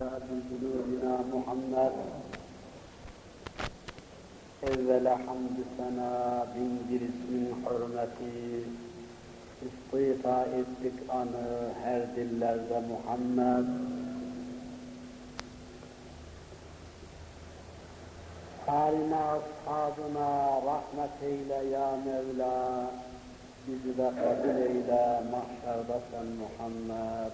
بقلوبنا محمد Evvela hamdü sana bin bir ismin hürmeti İstifa ettik anı her dillerde Muhammed Haline ashabına rahmet eyle ya Mevla Bizi de kabul eyle mahşerde sen Muhammed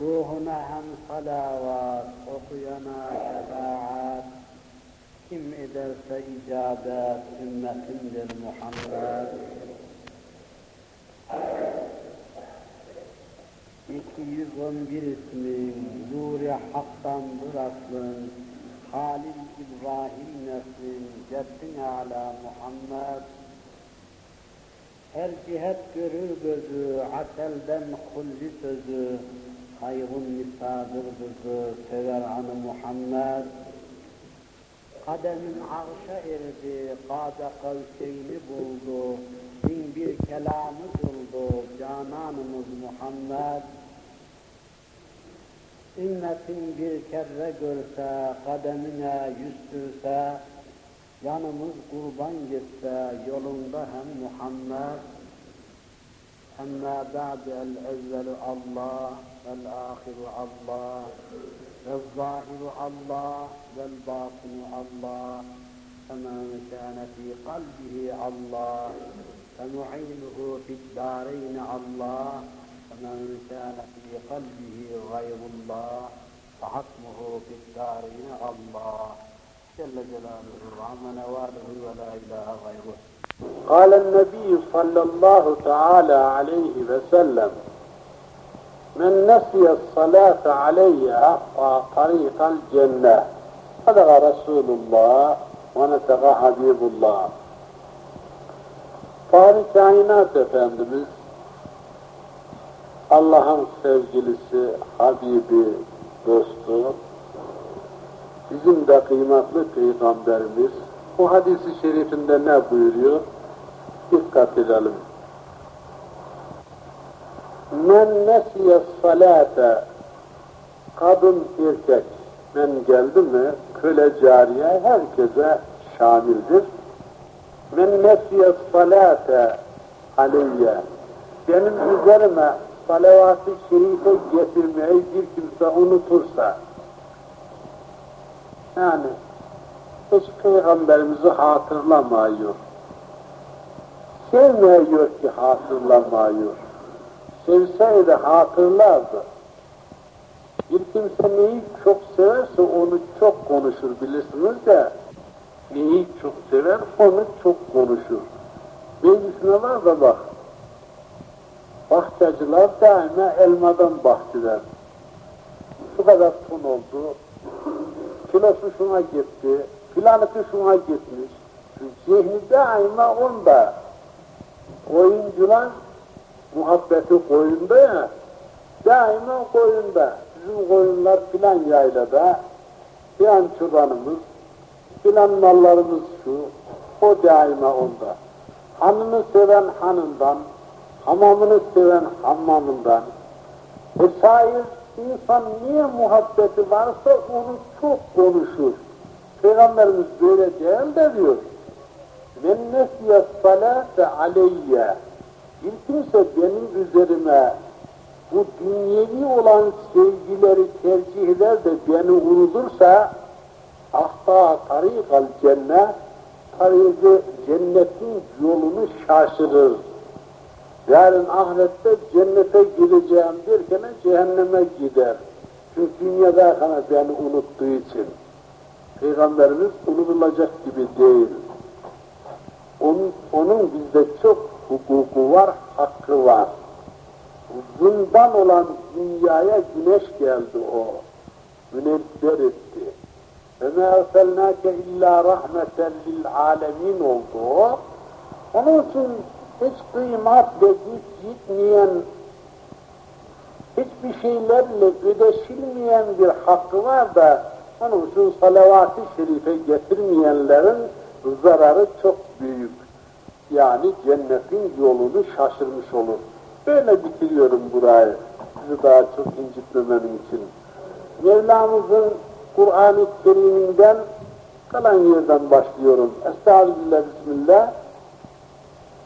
Ruhuna hem salavat, okuyana şefaat, kim ederse icabet, ümmetindir Muhammed. 211 ismin, Nuri Hak'tandır aslın, Halil İbrahim neslin, Ceddin Ala Muhammed. Her cihet görür gözü, aselden kulli sözü, hayrun misadır kızı, sever anı Muhammed. Kademin arşa erdi, kâde kavseyni buldu, bin bir kelamı buldu, cananımız Muhammed. Ümmetin bir kere görse, kademine yüz yanımız kurban gitse, yolunda hem Muhammed. Amma ba'du el-evvelu Allah, vel-ahiru Allah, vel-zahiru Allah, vel-batinu Allah, فمن كان في قلبه الله فنعينه في الدارين الله. ومن كان في قلبه غير الله فحكمه في الدارين الله. جل جلاله وعم نواله ولا إله غيره. قال النبي صلى الله تعالى عليه وسلم Men nesiye salate aleyye hakka tariqal cennet. Sadaka Resulullah ve neteka Habibullah. Fahri Kainat Efendimiz Allah'ın sevgilisi, Habibi, dostu, bizim de kıymetli Peygamberimiz bu hadisi şerifinde ne buyuruyor? Dikkat edelim. Men nesiye salate kadın erkek men geldi mi köle cariye herkese şamildir. Men nesiye salate aleyye benim üzerime salavat-ı şerife getirmeyi bir kimse unutursa yani hiç peygamberimizi hatırlamıyor. Sevmiyor ki hatırlamıyor. Sevseydi hatırlardı. Bir kimse neyi çok severse onu çok konuşur bilirsiniz de neyi çok sever onu çok konuşur. Bilgisine var da bak. Bahçacılar daima elmadan bahçeler. Şu kadar ton oldu, kilosu şuna gitti, filanıkı şuna gitmiş. Zihni daima onda. Oyuncular muhabbeti koyunda ya, daima koyunda. Bizim koyunlar filan yaylada, filan çobanımız, filan mallarımız şu, o daima onda. Hanını seven hanından, hamamını seven hammamından. E şair insan niye muhabbeti varsa onu çok konuşur. Peygamberimiz böyle değil de diyor. Men nesiye salate aleyye. Kimse benim üzerime bu dünyevi olan sevgileri tercih eder de beni unutursa ahta tarikal cennet tarihi cennetin yolunu şaşırır. Yarın ahirette cennete gideceğim derken cehenneme gider. Çünkü dünyada kana beni unuttuğu için. Peygamberimiz unutulacak gibi değil. Onun, onun bizde çok hukuku var, hakkı var. Zindan olan dünyaya güneş geldi o. Münevver etti. وَمَا اَرْسَلْنَاكَ اِلَّا رَحْمَةً لِلْعَالَمِينَ oldu o. Onun için hiç kıymat ve güç gitmeyen, hiçbir şeylerle ödeşilmeyen bir hakkı var da onun için salavat-ı şerife getirmeyenlerin zararı çok büyük. yani cennetin yolunu şaşırmış olur. Böyle bitiriyorum burayı. Sizi daha çok incitmemenin için. Mevlamızın Kur'an-ı Kerim'inden kalan yerden başlıyorum. Estağfirullah, Bismillah.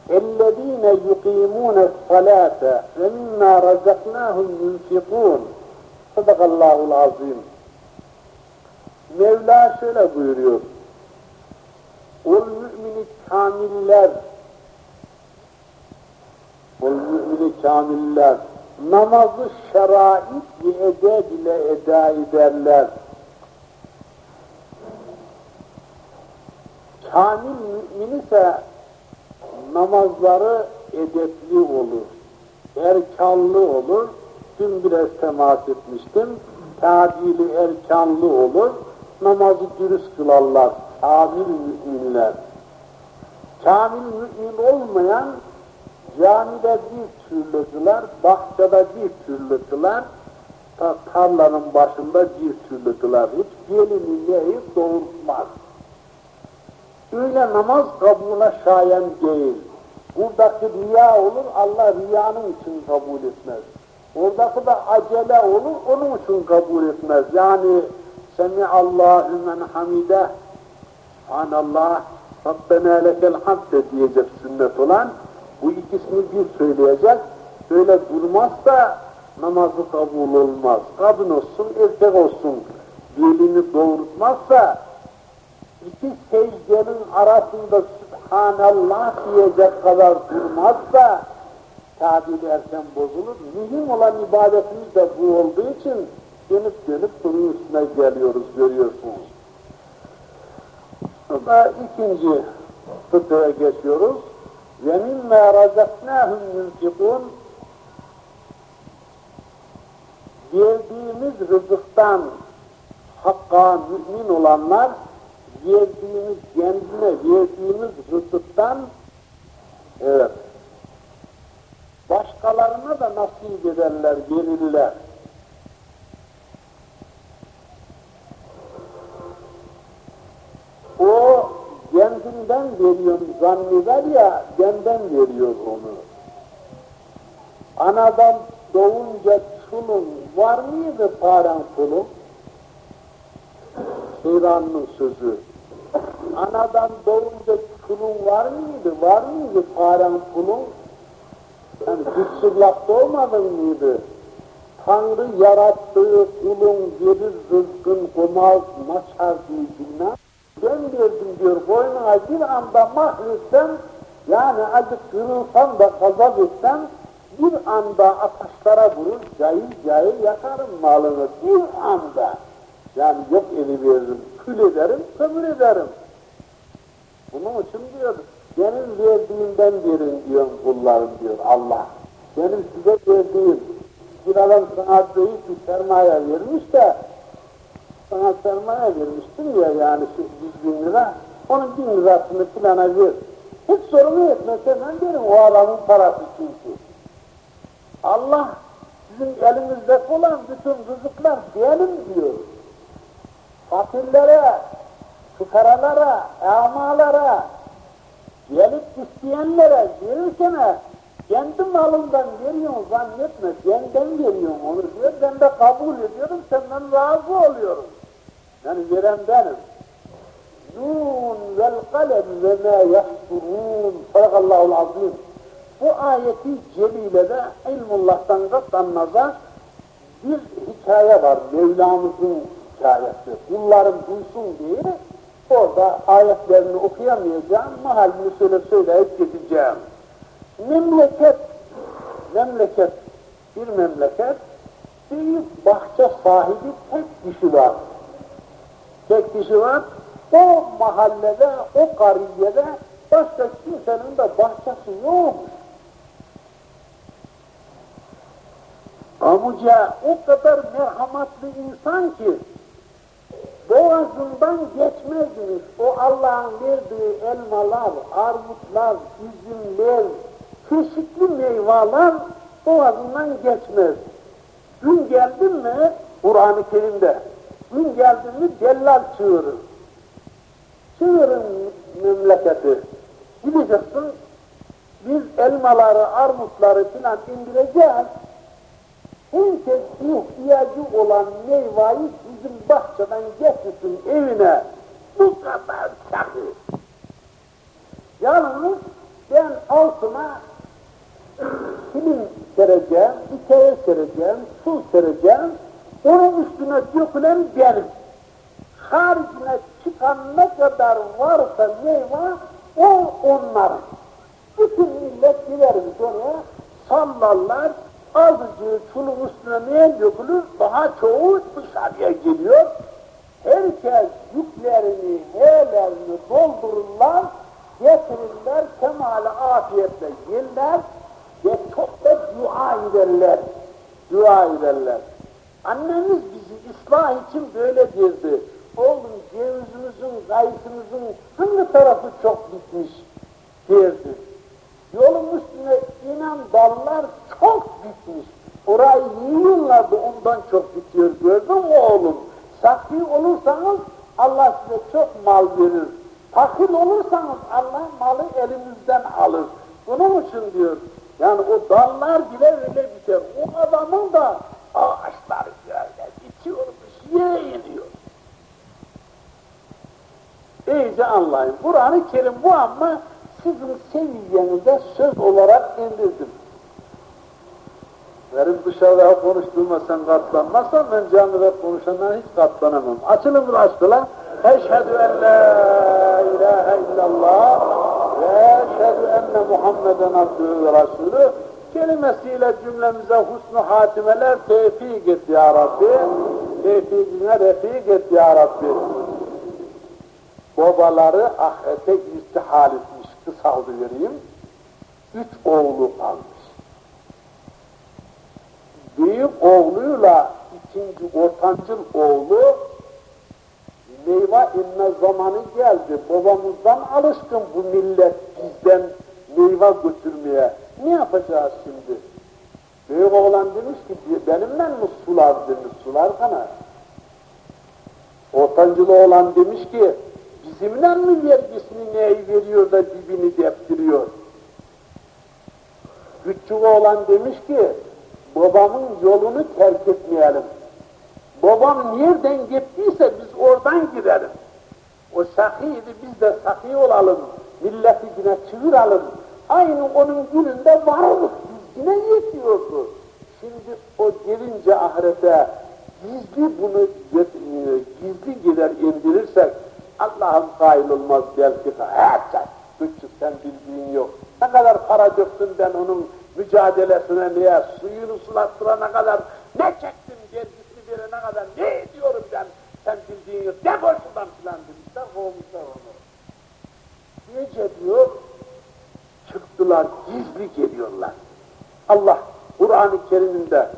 اَلَّذ۪ينَ يُقِيمُونَ الصَّلَاةَ وَمِمَّا رَزَقْنَاهُمْ يُنْفِقُونَ Sadakallahul azim. Mevla şöyle buyuruyor. اُلْمُ mümini kamiller, o mümini kamiller namazı şerait ve edeb ile eda ederler. Kamil mümin ise namazları edepli olur, erkanlı olur. Dün biraz temas etmiştim. Tadili erkanlı olur, namazı dürüst kılarlar, kamil müminler. Kamil mümin olmayan camide bir türlü kılar, bahçede bir türlü kılar, tarlanın başında bir türlü kılar. Hiç gelini yiyip doğurtmaz. Öyle namaz kabulüne şayan değil. Buradaki riya olur, Allah riyanın için kabul etmez. Oradaki da acele olur, onun için kabul etmez. Yani Semi'allahu men hamide Subhanallah Rabbena lekel hamd diyecek sünnet olan bu ikisini bir söyleyecek. Böyle durmazsa namazı kabul olmaz. Kadın olsun, erkek olsun. Dilini doğrultmazsa iki secdenin arasında Subhanallah diyecek kadar durmazsa tabiri erken bozulur. Mühim olan ibadetimiz de bu olduğu için dönüp dönüp bunun üstüne geliyoruz, görüyorsunuz. Burada ikinci fıkıha geçiyoruz. وَمِمَّا رَزَقْنَاهُمْ يُنْفِقُونَ Verdiğimiz rızıktan hakka mümin olanlar verdiğimiz kendine verdiğimiz rızıktan evet başkalarına da nasip ederler, verirler. O kendinden veriyorum zanneder ya, benden veriyor onu. Anadan doğunca çulun var mıydı paran pulun? Şeyranın sözü. Anadan doğunca çulun var mıydı? Var mıydı paran pulun? Yani güçsüzlakta olmadın mıydı? Tanrı yarattığı kulun verir rızkın komaz maçar bilmem. Ben verdim diyor boynuna bir anda mahretsem yani acı kırılsam da kazap etsem bir anda ateşlere vurur cayır cayır yakarım malını bir anda. Yani yok eli veririm, kül ederim, kömür ederim. Bunun için diyor, benim verdiğimden verin diyor kullarım diyor Allah. Benim size verdiğim, bir adam sana büyük bir sermaye vermiş de, sana sermaye vermiştim ya yani şu yüz bin lira, onun bin lirasını plana ver. Hiç sorunu etmez, hemen derim o adamın parası çünkü. Allah sizin elinizde olan bütün rızıklar benim diyor. Fakirlere, fukaralara, amalara, gelip isteyenlere verirken kendi malından veriyorsun zannetme, benden veriyorsun onu diyor, ben de kabul ediyorum, senden razı oluyorum. Yani veren benim. Nun vel kalem ve ma yahsurun. Sadakallahul azim. Bu ayeti celilede ilmullah'tan katlanmaza bir hikaye var. Mevlamızın hikayesi. Bunların duysun diye orada ayetlerini okuyamayacağım. Mahallini söyle söyleyip gideceğim. Memleket, memleket, bir memleket, büyük bahçe sahibi tek kişi var. Tek kişi var. O mahallede, o kariyede başka kimsenin de bahçesi yokmuş. Amuca o kadar merhametli insan ki boğazından geçmezmiş o Allah'ın verdiği elmalar, armutlar, üzümler, çeşitli meyveler boğazından geçmez. Gün geldin mi Kur'an-ı Kerim'de, gün geldin mi dellal çığırır. Çığırın memleketi. Gideceksin, biz elmaları, armutları filan indireceğiz. herkes ihtiyacı olan meyveyi bizim bahçeden getirsin evine. Bu kadar sakı. Yalnız ben altına film sereceğim, hikaye sereceğim, su sereceğim, onun üstüne dökülen benim. Haricine çıkan ne kadar varsa meyve, o onların. Bütün millet gideriz oraya, sallarlar, azıcık çulun üstüne ne dökülür, daha çoğu dışarıya geliyor. Herkes yüklerini, heylerini doldururlar, getirirler, kemale afiyetle yerler ve çok da dua ederler. Dua ederler. Annemiz bizi ıslah için böyle derdi. Oğlum cevizimizin, kayısımızın hangi tarafı çok bitmiş derdi. Yolun üstüne inen dallar çok bitmiş. Orayı yiyorlardı ondan çok bitiyor gördün mü oğlum? Sakî olursanız Allah size çok mal verir. Fakir olursanız Allah malı elimizden alır. Bunun için diyor, yani o dallar bile öyle biter. O adamın da ağaçlar böyle bitiyormuş, yere iniyor. İyice anlayın. Kur'an-ı Kerim bu ama sizin seviyenize söz olarak indirdim. Benim dışarıda konuştuğuma sen katlanmazsan ben camide konuşanlara hiç katlanamam. Açılın bunu açtılar. Eşhedü en la ilahe illallah ve eşhedü enne Muhammeden abdühü ve rasulü kelimesiyle cümlemize husnu hatimeler tevfik et ya Rabbi. Tevfikine refik et ya Rabbi. Babaları ahirete istihal etmiş, kısaldı vereyim. Üç oğlu kalmış büyük oğluyla ikinci ortancıl oğlu meyve inme zamanı geldi. Babamızdan alışkın bu millet bizden meyve götürmeye. Ne yapacağız şimdi? Büyük oğlan demiş ki benimle mi sular demiş, sular sana. Ortancıl oğlan demiş ki bizimle mi vergisini neyi veriyor da dibini deptiriyor? Küçük oğlan demiş ki babamın yolunu terk etmeyelim. Babam nereden gittiyse biz oradan gidelim. O sakiydi, biz de sakiy olalım. Milleti yine çığıralım. Aynı onun gününde varlık biz yine yetiyordu. Şimdi o gelince ahirete gizli bunu e, gizli gider indirirsek Allah'ım kail olmaz belki. Evet, küçük sen bildiğin yok. Ne kadar para döktün ben onun mücadelesine niye, suyunu sulattırana kadar ne çektim, vergisini verene kadar ne ediyorum ben, sen bildiğin yok, defol şuradan filan demişler, kovmuşlar onu. Gece diyor, çıktılar, gizli geliyorlar. Allah Kur'an-ı Kerim'inde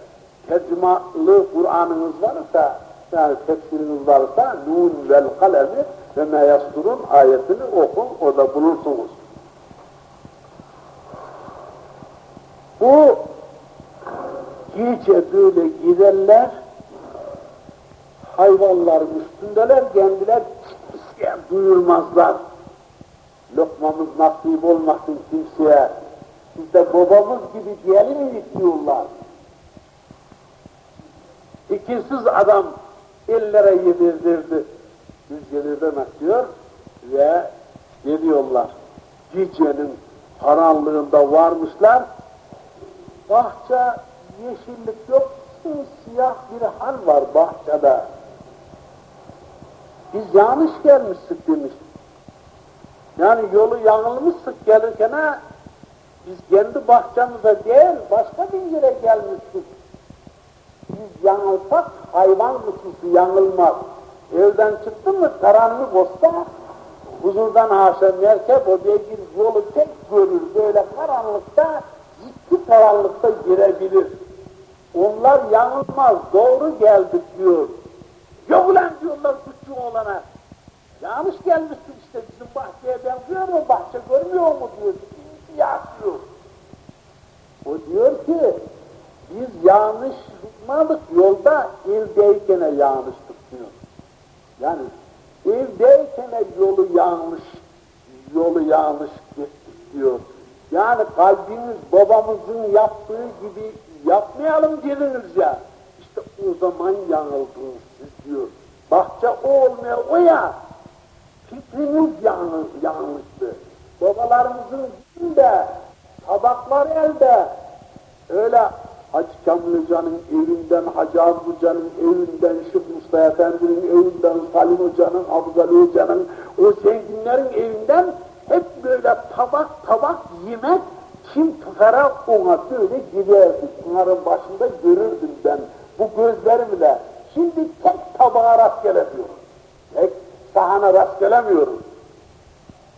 tercümalı Kur'an'ınız varsa, yani tefsiriniz varsa, Nun vel kalemi ve me yasturun ayetini okun, orada bulursunuz. Bu gece böyle giderler, hayvanların üstündeler, kendiler kimseye duyurmazlar. Lokmamız nasip olmasın kimseye. Biz de babamız gibi diyelim diyorlar. İkisiz adam ellere yedirdirdi. Gelir demek diyor ve geliyorlar. Gecenin karanlığında varmışlar, bahçe yeşillik yok, siyah bir hal var bahçede. Biz yanlış gelmiştik demiş. Yani yolu yanılmıştık gelirken biz kendi bahçemize değil başka bir yere gelmiştik. Biz yanılsak hayvan kutusu yanılmaz. Evden çıktın mı karanlık olsa huzurdan haşa merkep o beygir yolu tek görür böyle karanlıkta ciddi karanlıkta girebilir. Onlar yanılmaz, doğru geldik diyor. Yok ulan diyorlar küçük olana. Yanlış gelmişsin işte bizim bahçeye benziyor mu, bahçe görmüyor mu diyor. Siyah diyor. O diyor ki, biz yanlış tutmadık yolda, evdeyken yanlıştık diyor. Yani evdeyken yolu yanlış, yolu yanlış gittik diyor. Yani kalbimiz babamızın yaptığı gibi yapmayalım dediniz ya. İşte o zaman yanıldınız diyor. Bahçe o olmaya o ya. Fikriniz yanlış, yanlıştı. Babalarımızın de tabaklar elde. Öyle Hacı Kamil evinden, Hacı Avcı Hoca'nın evinden, Şık Mustafa Efendi'nin evinden, Salim Hoca'nın, Abdülhamid Hoca'nın, o zenginlerin evinden hep böyle tabak tabak yemek kim tufara ona böyle giderdi. Bunların başında görürdüm ben bu gözlerimle. Şimdi tek tabağa rast gelemiyorum. Tek sahana rast gelemiyorum.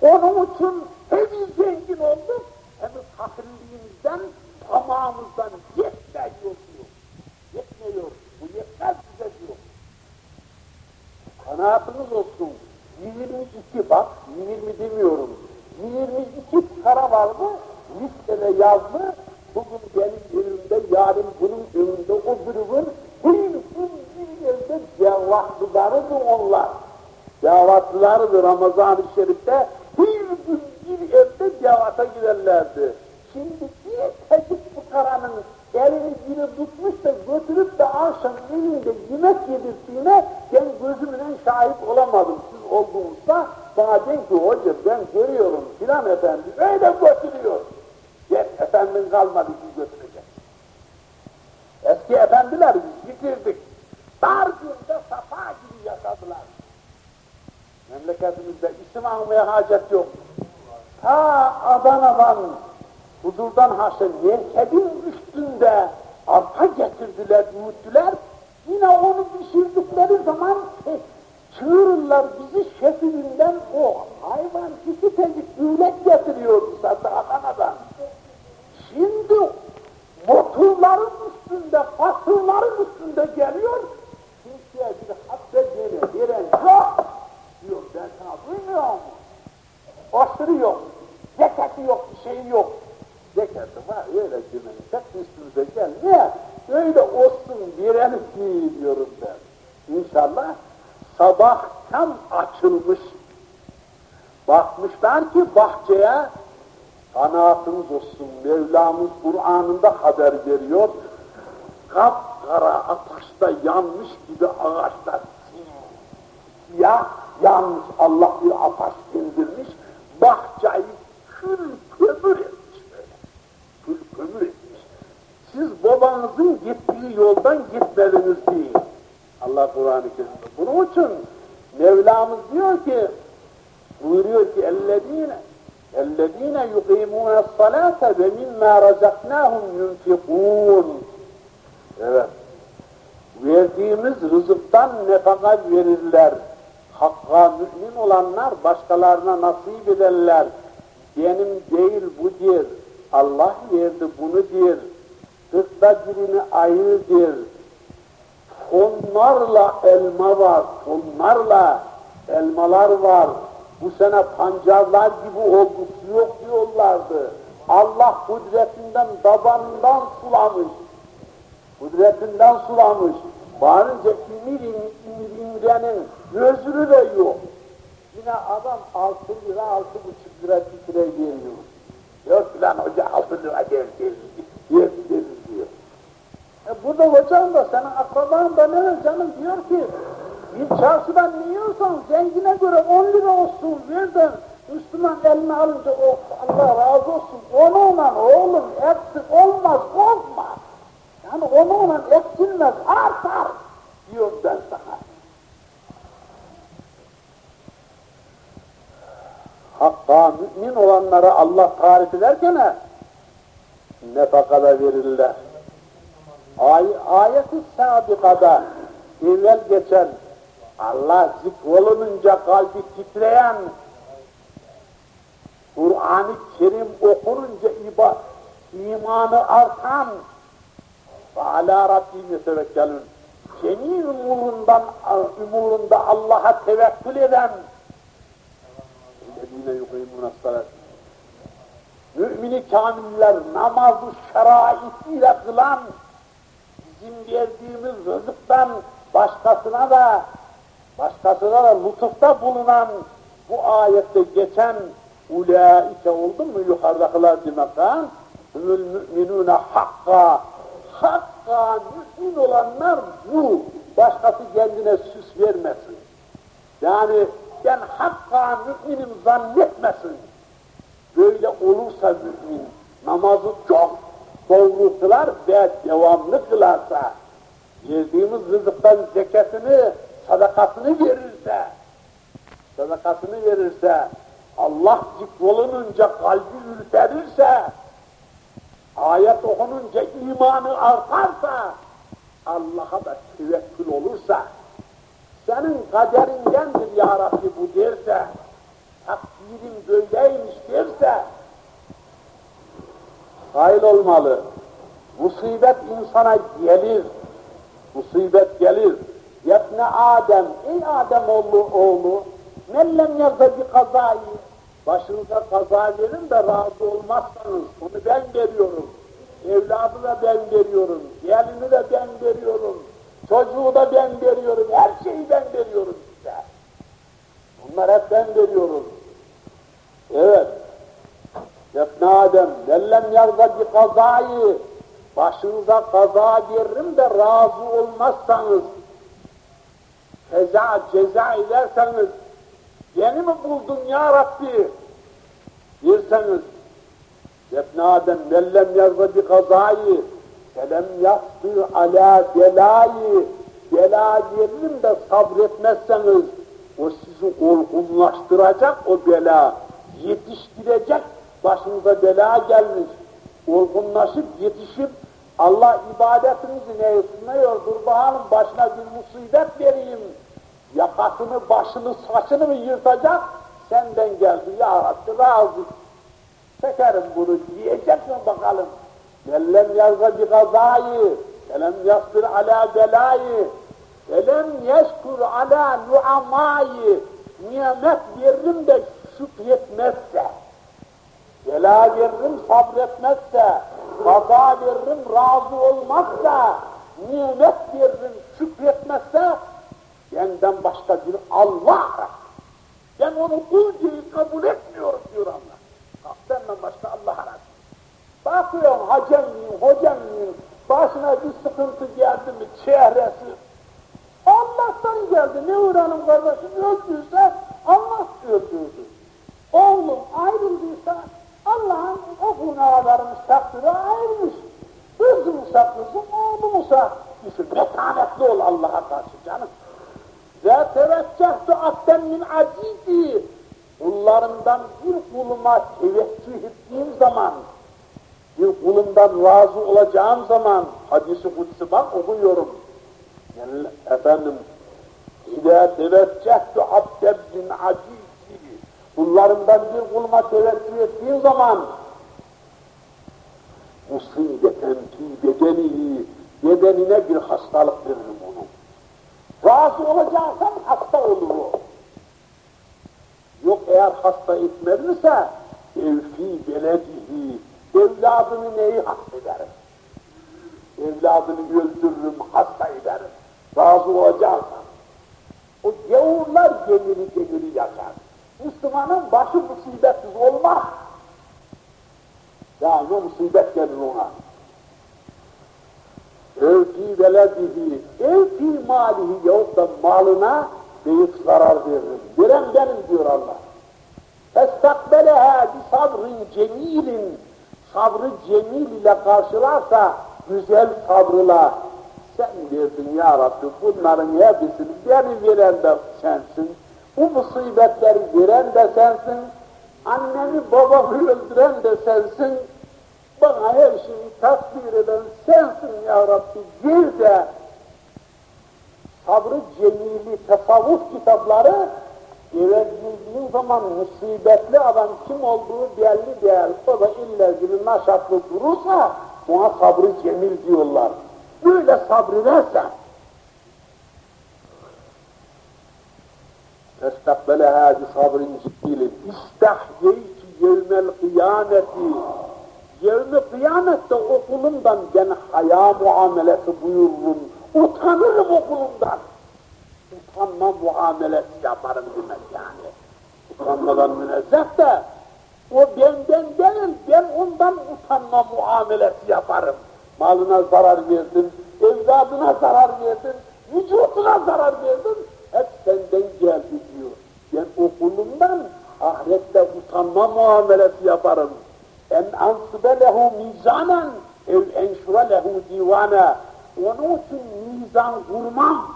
Onun için hem zengin olduk hem fakirliğimizden tamamımızdan yetmiyor diyor. Yetmiyor. Bu yetmez bize diyor. Kanaatınız olsun. 22 bak, 20 demiyorum. 22 para vardı, listede yazdı. Bugün benim evimde, yarın bunun evinde, o bir gün bir evde cevaplılarıdır onlar. Cevaplılarıdır Ramazan-ı Şerif'te bir gün bir evde cevata giderlerdi. Şimdi bir tecik fukaranın elini biri tutmuş da götürüp de akşam elinde yemek yedirdiğine ben gözümle şahit olamadım. Siz olduğunuzda bana deyin ki hocam ben görüyorum filan efendi öyle götürüyor. Gel efendin kalmadı ki götürecek. Eski efendiler biz bitirdik. Dar günde safa gibi yaşadılar. Memleketimizde isim almaya hacet yok. Ta Adana'dan huzurdan haşa merkebin üstünde arpa getirdiler, büyüttüler. Yine onu pişirdikleri zaman çığırırlar bizi şefilinden o hayvan iki tecik büyülek getiriyordu zaten Adana'dan. Şimdi motorların üstünde, fasılların üstünde geliyor, kimseye bir hatta veren yok duymuyor mu? Aşırı yok, zekati yok, bir şey yok zekatı var öyle cümlenin üstümüze gel. Ne? Öyle olsun direlim ki diyorum ben. İnşallah sabah tam açılmış. Bakmışlar ki bahçeye kanaatınız olsun. Mevlamız Kur'an'ında haber veriyor. Kapkara ateşte yanmış gibi ağaçlar siyah Yalnız Allah bir apaç indirmiş, bahçeyi kül kömür etmiş böyle. Kül kömür etmiş. Siz babanızın gittiği yoldan gitmediniz değil. Allah Kur'an-ı Kerim'de. Bunun için Mevlamız diyor ki, buyuruyor ki اَلَّذ۪ينَ اَلَّذ۪ينَ يُقِيمُونَ الصَّلَاةَ وَمِمَّا رَزَقْنَاهُمْ يُنْفِقُونَ Evet. Verdiğimiz rızıktan nefaka verirler. Hakka mümin olanlar başkalarına nasip ederler. Benim değil bu dir. Allah verdi bunu der. Kırkta birini ayırdır. Tonlarla elma var, tonlarla elmalar var. Bu sene pancarlar gibi oldu, su yok diyorlardı. Allah kudretinden, tabanından sulamış. Kudretinden sulamış. İmir imrenin gözünü de yok. Yine adam altı lira, altı buçuk lira bir lira veriyor. Yok lan hoca altı lira geldi, yetmez diyor. E burada hocam da senin akraban da ne canım diyor ki bir çarşıdan ne yiyorsan zengine göre on lira olsun ver de Müslüman eline alınca oh, Allah razı olsun onunla oğlum eksik olmaz bozma. Yani onunla eksilmez artar diyor ben sana. Hakka mümin olanlara Allah tarif ederken nefakada verirler. Ay, ayeti sabikada evvel geçen Allah zikrolununca kalbi titreyen Kur'an-ı Kerim okununca iba, imanı artan ve ala Rabbine tevekkelün cemi umurundan, umurunda Allah'a tevekkül eden اَلَّذ۪ينَ يُقِيمُونَ الصَّلَاةِ Mümini kamiller namazı şeraitiyle kılan, bizim verdiğimiz rızıktan başkasına da, başkasına da lütufta bulunan bu ayette geçen ulaike oldu mu yukarıdakiler demek ha? Hümül müminune hakka, hakka mümin olanlar bu. Başkası kendine süs vermesin. Yani ben hakka müminim zannetmesin. Böyle olursa mümin namazı çok doğru kılar ve devamlı kılarsa, verdiğimiz rızıktan zekatını, sadakasını verirse, sadakasını verirse, Allah zikrolununca kalbi ürperirse, ayet okununca imanı artarsa, Allah'a da tevekkül olursa, senin kaderindendir ya Rabbi bu derse, takdirim böyleymiş derse, hayır olmalı. Musibet insana gelir, musibet gelir. Yetne Adem, ey Adem oğlu, oğlu, mellem yazda bir kazayı, başınıza kaza verin de razı olmazsanız, onu ben veriyorum. Evladı da ben veriyorum, gelini de ben veriyorum, çocuğu da ben veriyorum, her şeyi ben veriyorum size. Bunlar hep ben veriyorum. Evet. Yetne Adem, mellem yazda bir kazayı, başınıza kaza veririm de razı olmazsanız, ceza, ceza ederseniz, yeni mi buldun ya Rabbi? Derseniz, Yetne Adem, mellem yazda bir kazayı, felem yastır ala belayı, bela veririm de sabretmezseniz, o sizi olgunlaştıracak o bela, yetiştirecek, başınıza bela gelmiş, olgunlaşıp yetişip Allah ibadetinizi ne sunuyor, dur bakalım başına bir musibet vereyim, yakasını, başını, saçını mı yırtacak, senden geldi ya Rabbi razı, çekerim bunu diyecek mi bakalım, Mellem yazga bir gazayı, velem yasbir ala belayı, velem yeşkur ala nuamayı, nimet veririm de şükretmezse, bela veririm sabretmezse, kaza veririm razı olmazsa, nimet veririm şükretmezse, benden başka bir Allah ben onu gibi kabul etmiyorum diyor Allah. Benden başka Allah aradı. Bakıyorum hacem miyim, hocam miyim, başına bir sıkıntı geldi mi çehresi, Allah'tan geldi. Ne uğranım kardeşim öldüyse Allah öldürdü. Oğlum ayrıldıysa Allah'ın o kuluna varmış takdiri ayrılmış. Kızımsa kızım, oğlumusa düşün. Metanetli ol Allah'a karşı canım. Ve teveccehtu abden min acidi. Kullarımdan bir kuluma teveccüh ettiğim zaman, bir kulumdan razı olacağım zaman, hadisi kutsi bak okuyorum. Yani efendim, İzâ teveccehtu abden min acidi. Kullarımdan bir kuluma teveccüh ettiğim zaman, musibeten fi bedenihi, bedenine bir hastalık veririm onu. Razı olacaksan hasta olur. Yok eğer hasta etmediyse, evfi beledihi, evladını neyi hasta ederim? Evladını öldürürüm, hasta ederim. Razı olacaksan. O gavurlar gemiri gemiri yaşar. Müslümanın başı musibetsiz olmaz. Yani musibet gelir ona. Ev fi veledihi, ev fi malihi yahut da malına büyük zarar veririm. Veren benim diyor Allah. Festakbeleha bi sabrın cemilin, sabrı cemil ile karşılarsa, güzel sabrıyla, sen verdin ya Rabbi bunların hepsini beni veren de sensin, bu musibetleri veren de sensin, annemi babamı öldüren de sensin, bana her şeyi takdir eden sensin ya Rabbi bir de sabrı cemili tasavvuf kitapları eve girdiğin zaman musibetli adam kim olduğu belli değil. O da illa gibi naşatlı durursa ona sabrı cemil diyorlar. Böyle sabredersen Festakbeleha bi sabrin ciddilin. İstahyeyki yevmel kıyameti. Yevmi kıyamette okulumdan ben haya muamelesi buyururum. Utanırım okulumdan. Utanma muamelesi yaparım demek yani. Utanmadan münezzeh de o benden değil, ben ondan utanma muamelesi yaparım. malına zarar verdin, evladına zarar verdin, vücuduna zarar verdin, hep senden geldi diyor. Ben o kulumdan ahirette utanma muamelesi yaparım. En ansibe lehu mizanen ev enşura lehu divana. Onun için mizan kurmam.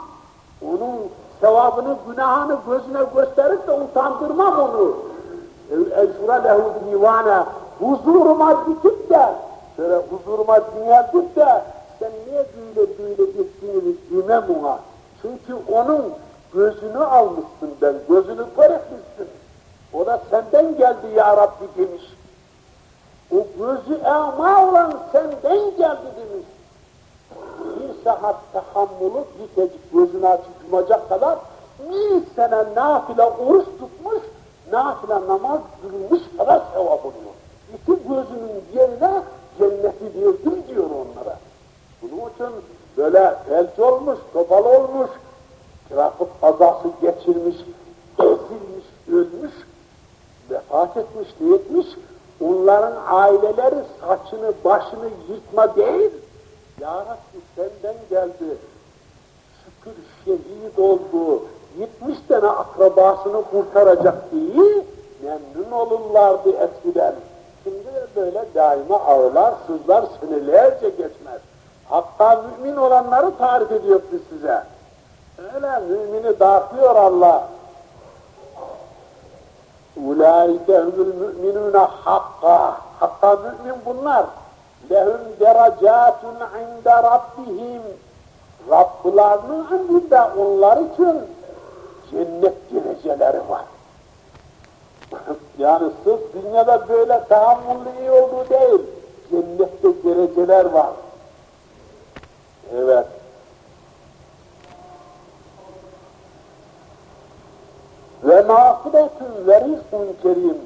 Onun sevabını, günahını gözüne gösterip de utandırmam onu. Ev enşura lehu divana. Huzuruma dikip de, şöyle huzuruma dinledik de, sen niye böyle böyle ettiğini demem ona. Çünkü onun gözünü almışsın ben, gözünü kör O da senden geldi ya Rabbi demiş. O gözü ema olan senden geldi demiş. Bir saat tahammülü bitecek gözünü açıp yumacak kadar bir sene nafile oruç tutmuş, nafile namaz kılmış kadar sevap oluyor. İki gözünün yerine cenneti verdim diyor onlara. Bunun için böyle felç olmuş, topal olmuş, trafik kazası geçirmiş, ezilmiş, ölmüş, vefat etmiş, etmiş, onların aileleri saçını, başını yırtma değil, Ya Rabbi senden geldi, şükür şehit oldu, 70 tane akrabasını kurtaracak diye memnun olurlardı eskiden. Şimdi böyle daima ağlar, sızlar senelerce geçmez. Hatta mümin olanları tarif ediyor size. Öyle mümini dağıtıyor Allah. Ulaike humul müminune hakka. Hakka mümin bunlar. Lehum derecatun inde rabbihim. Rablarının indinde onlar için cennet dereceleri var. yani sırf dünyada böyle tahammüllü iyi olduğu değil, cennette dereceler var. Evet. Ve mağfiretün ve rizkun kerim.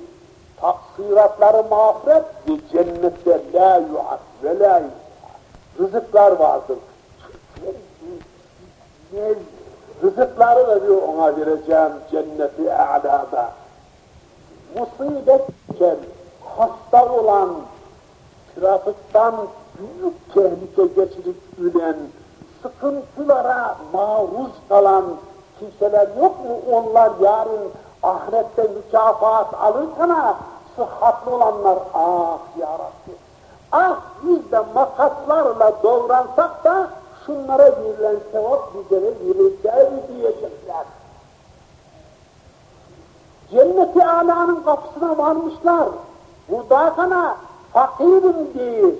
Taksiratları mağfiret ve cennette la yu'ad ve la yu'ad. Rızıklar vardır. Rızıkları veriyor ona vereceğim cenneti a'lada. Musibetken hasta olan, trafikten büyük tehlike geçirip ölen, sıkıntılara maruz kalan kimseler yok mu? Onlar yarın ahirette mükafat alırken sıhhatli olanlar, ah ya Rabbi, ah biz de makaslarla doğransak da şunlara verilen sevap bizlere verileceği diyecekler. Cenneti alanın kapısına varmışlar. Burada sana fakirim diye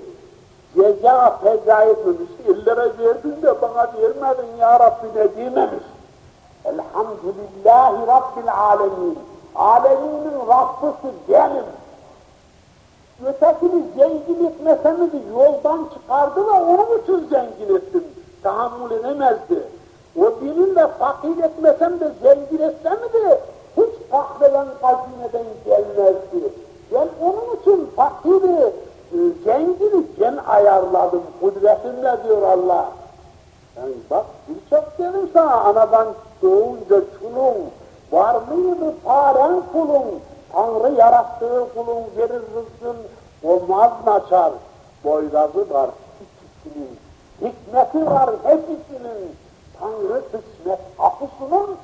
ceza feza etmemiş. İllere verdin de bana vermedin ya Rabbi ne dememiş. Elhamdülillahi Rabbil alemin. Aleminin Rabbisi benim. Ötekini zengin etmeseniz yoldan çıkardı ve onun için zengin ettim. Tahammül edemezdi. O birinin de fakir etmesem de zengin etsem de hiç fakreden hazineden gelmezdi. Ben onun için fakiri, e, zengini ben ayarladım, kudretimle diyor Allah. Yani bak birçok dedim sana, anadan doğunca çulun, var mıydı paren kulun, Tanrı yarattığı kulun verir rızkın, olmaz mı açar, boyrazı var ikisinin, hikmeti var hepsinin, Tanrı kısmet kapısının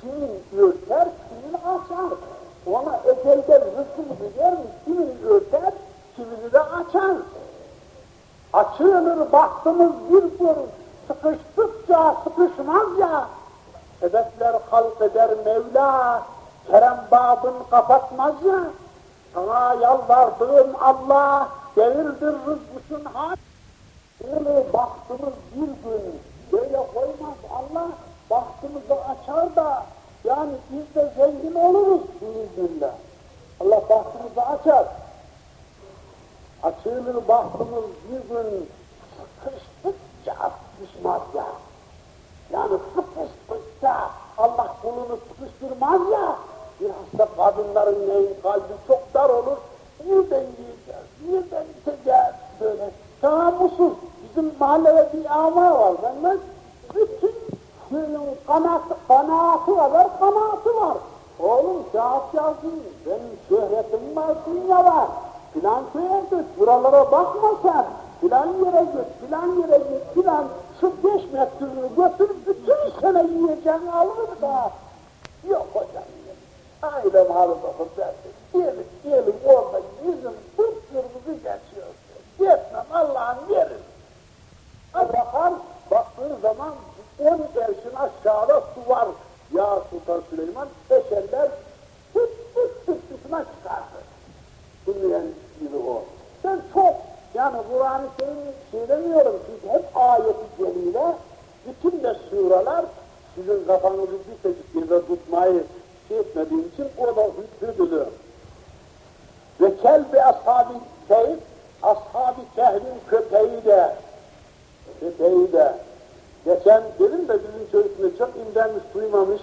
kimin örter, kimin açar. Ona ezelden rızkını vermiş, kimini örter, kimini de açar. Açılır baktığımız bir gün, sıkıştıkça sıkışmaz ya, sebepler halk eder Mevla, kerem babın kapatmaz ya, sana yalvardığım Allah, gelirdir rızkısın hal. Öyle baktığımız bir gün, böyle koymaz Allah, bahtımızı açar da, yani biz de zengin oluruz biiznillah. Allah bahtımızı açar. Açılır bahtımız bir gün sıkıştıkça sıkışmaz ya. Yani sıkıştıkça Allah kulunu sıkıştırmaz. Bir hasta kadınların neyin kalbi çok dar olur. Nereden yiyeceğiz, nereden içeceğiz böyle. Tahammülsüz. Bizim mahallede bir ama var. Ben bütün Suyunun kanaatı, kanaatı kadar kanaatı var. Oğlum kağıt yazın, benim şöhretim var, dünya var. Filan köye git, buralara bakma sen. filan yere git, filan yere git, filan şu beş mektubunu götür, bütün sene yiyeceğini alır da. Yok hocam, ailem halı bakır derdi. Diyelim, diyelim orada yüzüm kıpkırmızı geçiyor. Yetmem Allah'ın. Ha bakar, baktığı zaman on erşin aşağıda su var. Ya Sultan Süleyman eşerler tık tık tık dışına çıkardı. Dinleyen gibi o. Ben çok, yani Kur'an-ı Kerim'i söylemiyorum. Çünkü hep ayeti celile, bütün de suralar sizin kafanızı bir tek yerde tutmayı şey etmediğim için o da hüddüdülü. Ve kelbi ashab-ı keyif, ashab-ı kehvin köpeği de, köpeği de, geçen dedim de bizim çocuklar çok imrenmiş, duymamış,